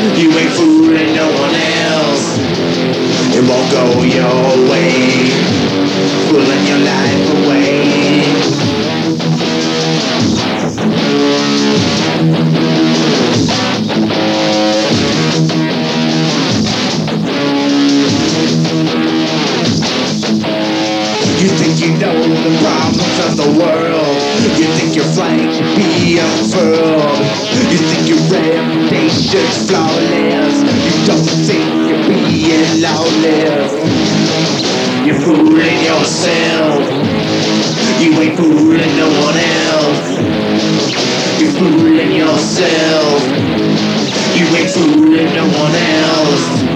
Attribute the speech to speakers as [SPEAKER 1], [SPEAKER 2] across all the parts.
[SPEAKER 1] You ain't fooling no one else. You're. It won't go your way. Fooling your life away. You think you know the problems of the world. You think your reputation's flawless. You don't think you're being lawless. You're fooling yourself. You ain't fooling no one else. You're fooling yourself. You ain't fooling no one else.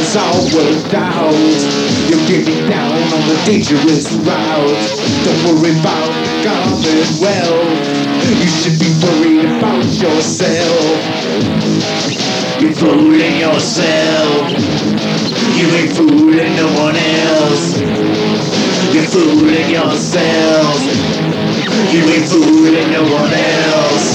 [SPEAKER 1] Reasons all worked out. You're getting down on the dangerous route. Don't worry about the commonwealth. You should be worried about yourself. You're fooling yourself. You ain't fooling no one else. You're fooling yourself. You ain't fooling no one else.